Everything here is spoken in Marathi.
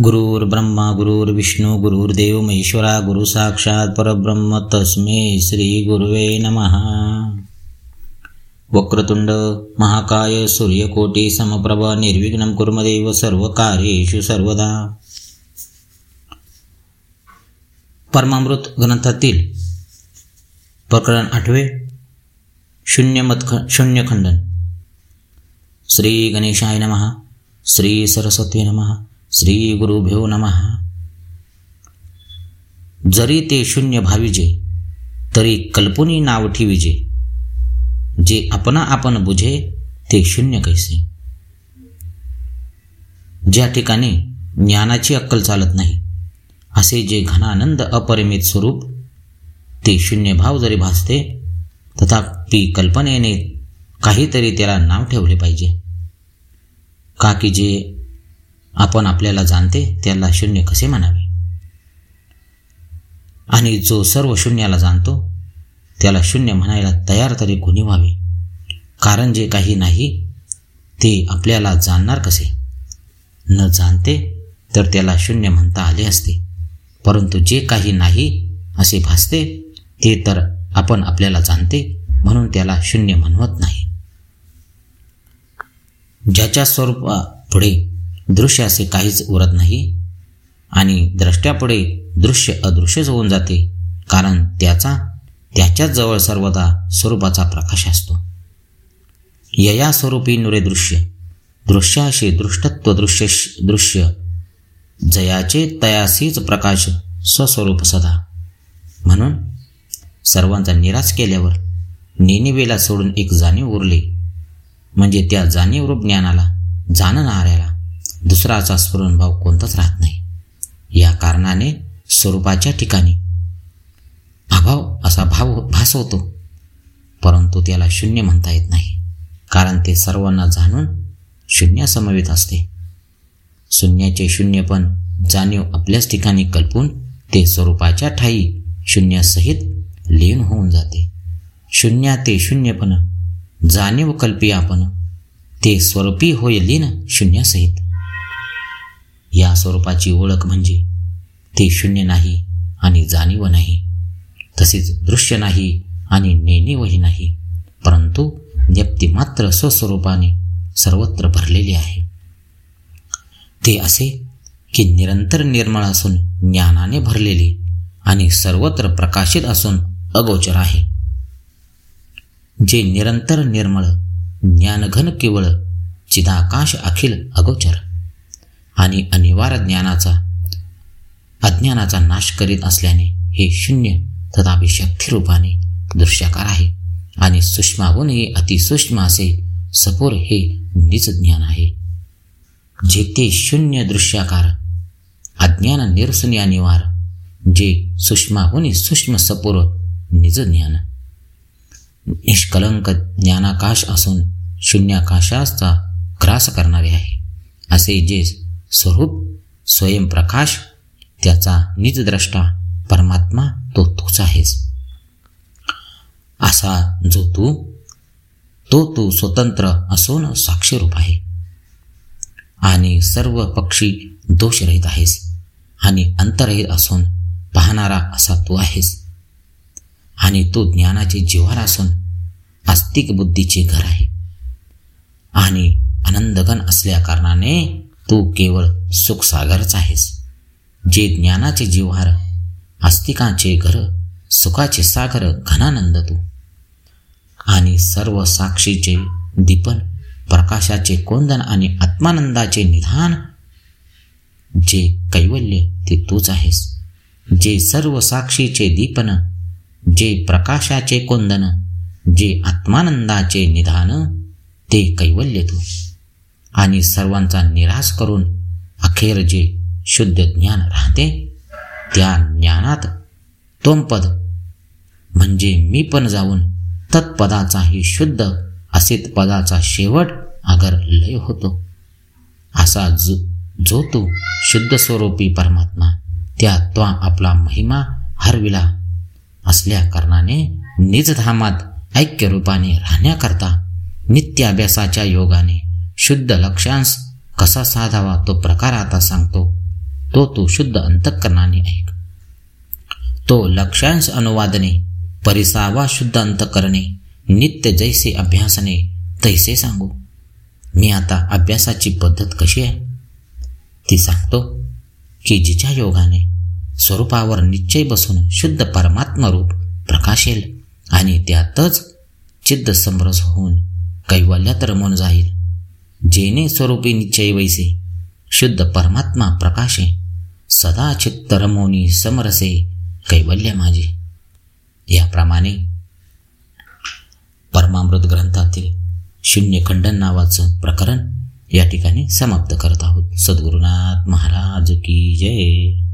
गुरुर्ब्रह्मा गुरुर्विष्णू गुरुर्देव महेश्वरा गुरु साक्षात परब्रह्म तस्मे श्री गुरुवे नमः. वक्रतुंड महाकाय सूर्यकोटी समप्रभ निर्विघ्नं कुर्मदेव सर्व कार्येषु सर्वदा. परमामृत ग्रंथातील प्रकरण आठवे शून्य मतख शून्यखंडन श्री गणेशाय नमः श्री सरस्वती नमः. श्री गुरुभ्यो नमः. जरी ते शून्य भाविजे तरी कल्पनी नाव ठेविजे. जे आपणा आपण बुझे ते शून्य कैसे? ज्या ठिकाणी ज्ञानाची अक्कल चालत नाही असे जे घनानंद अपरिमित स्वरूप ते शून्य भाव जरी भासते तथापि कल्पनेने काहीतरी त्याला नाव ठेवले पाहिजे. का की जे आपण आपल्याला जाणते त्याला शून्य कसे म्हणावे? आणि जो सर्व शून्याला जाणतो त्याला शून्य म्हणायला तयार तरी कोणी व्हावे? कारण जे काही नाही ते आपल्याला जाणणार कसे? न जाणते तर त्याला शून्य म्हणता आले असते. परंतु जे काही नाही असे भासते ते तर आपण आपल्याला जाणते म्हणून त्याला शून्य म्हणवत नाही. ज्याच्या स्वरूपापुढे दृश्य असे काहीच उरत नाही आणि द्रष्ट्यापुढे दृश्य अदृश्यच होऊन जाते कारण त्याचा त्याच्याच जवळ सर्वदा स्वरूपाचा प्रकाश असतो. यया स्वरूपी नुरे दृश्य दृश्याशी दृष्टत्व दृश्य दृश्य जयाचे तयासीच प्रकाश स्वस्वरूप सदा. म्हणून सर्वांचा निराश केल्यावर नेनिवेला सोडून एक जाणीव उरली. म्हणजे त्या जाणीवरूप ज्ञानाला जाणणाऱ्याला दुसराचा स्फुरणभाव कोणताच राहत नाही. या कारणाने स्वरूपाच्या ठिकाणी अभाव असा भाव भास होतो परंतु त्याला शून्य म्हणता येत नाही. कारण ते सर्वांना जाणून शून्यासमवेत असते. शून्याचे शून्यपण जाणीव आपल्याच ठिकाणी कल्पून ते स्वरूपाच्या ठाई शून्यासहित लीन होऊन जाते. शून्या ते शून्यपण जाणीव कल्पी आपण ते स्वरूपी होय लीन शून्यासहित. या स्वरूपाची ओळख म्हणजे ते शून्य नाही आणि जाणीव नाही. तसेच दृश्य नाही आणि नेणीवही नाही. परंतु व्यक्ती मात्र स्वस्वरूपाने सर्वत्र भरलेले आहे. ते असे की निरंतर निर्मळ असून ज्ञानाने भरलेले आणि सर्वत्र प्रकाशित असून अगोचर आहे. जे निरंतर निर्मळ ज्ञानघन केवळ चिदाकाश अखिल अगोचर. आणि अनिवार्य ज्ञानाचा अज्ञानाचा नाश करीत असल्याने हे शून्य तथापि शक्तिरूपाने दृश्याकार आहे. आणि सूक्ष्माहून हे अतिसूक्ष्म असे सपोर हे निज ज्ञान आहे. जे ते शून्य दृश्याकार अज्ञान निरसन अनिवार जे सूक्ष्माहून सूक्ष्म सपोर निज ज्ञान. निष्कलंक ज्ञानाकाश असून शून्याकाशाचा ग्रास करणारे आहे. असे जे स्वरूप स्वयंप्रकाश त्याचा निजद्रष्टा परमात्मा तो तूच आहेस. असा जो तू तो तू स्वतंत्र असून साक्षीरूप आहे. आणि सर्व पक्षी दोषरहित आहेस आणि अंतरहित असून पाहणारा असा तू आहेस. आणि तो ज्ञानाचे जिव्हार असून आस्तिक बुद्धीचे घर आहे. आणि आनंदगण असल्या कारणाने तू केवळ सुखसागरच आहेस. जे ज्ञानाचे जिव्हार आस्तिकांचे घर सुखाचे सागर घनानंद तू. आणि सर्व साक्षीचे दीपन प्रकाशाचे कोंदन आणि आत्मानंदाचे निधान जे कैवल्य ते तूच आहेस. जे सर्व साक्षीचे दीपन जे प्रकाशाचे कोंदन जे आत्मानंदाचे निधान ते कैवल्य तू. आणि सर्वांचा निराश करून अखेर जे शुद्ध ज्ञान राहते. त्या ज्ञानात तोमपद म्हणजे मी पण जाऊन तत्पदाचाही शुद्ध असित पदाचा शेवट अगर लय होतो. असा जो जो तू शुद्ध स्वरूपी परमात्मा त्या तो आपला महिमा हरविला असल्या कारणाने निजधामात ऐक्यरूपाने राहण्याकरता नित्याभ्यासाच्या योगाने शुद्ध लक्षांश कसा साधावा तो प्रकार आता सांगतो. तो तू शुद्ध अंतःकरणाने ऐक. तो लक्षांश अनुवादने परिसावा शुद्ध अंतकरणे नित्य जैसे अभ्यासने तैसे सांगू. मी आता अभ्यासाची पद्धत कशी आहे? ती सांगतो की जिच्या योगाने स्वरूपावर निश्चय बसून शुद्ध परमात्मरूप प्रकाशेल आणि त्यातच चिद्ध समरस होऊन कैवल्यात रमून जाईल. जेने स्वरूपी निश्चय वैसे शुद्ध परमात्मा प्रकाशे सदा रमोनी समरसे कैवल्य माझे. याप्रमाणे परमामृत ग्रंथातील शून्यखंडन नावाचं प्रकरण या ठिकाणी समाप्त करत आहोत. सद्गुरुनाथ महाराज की जय.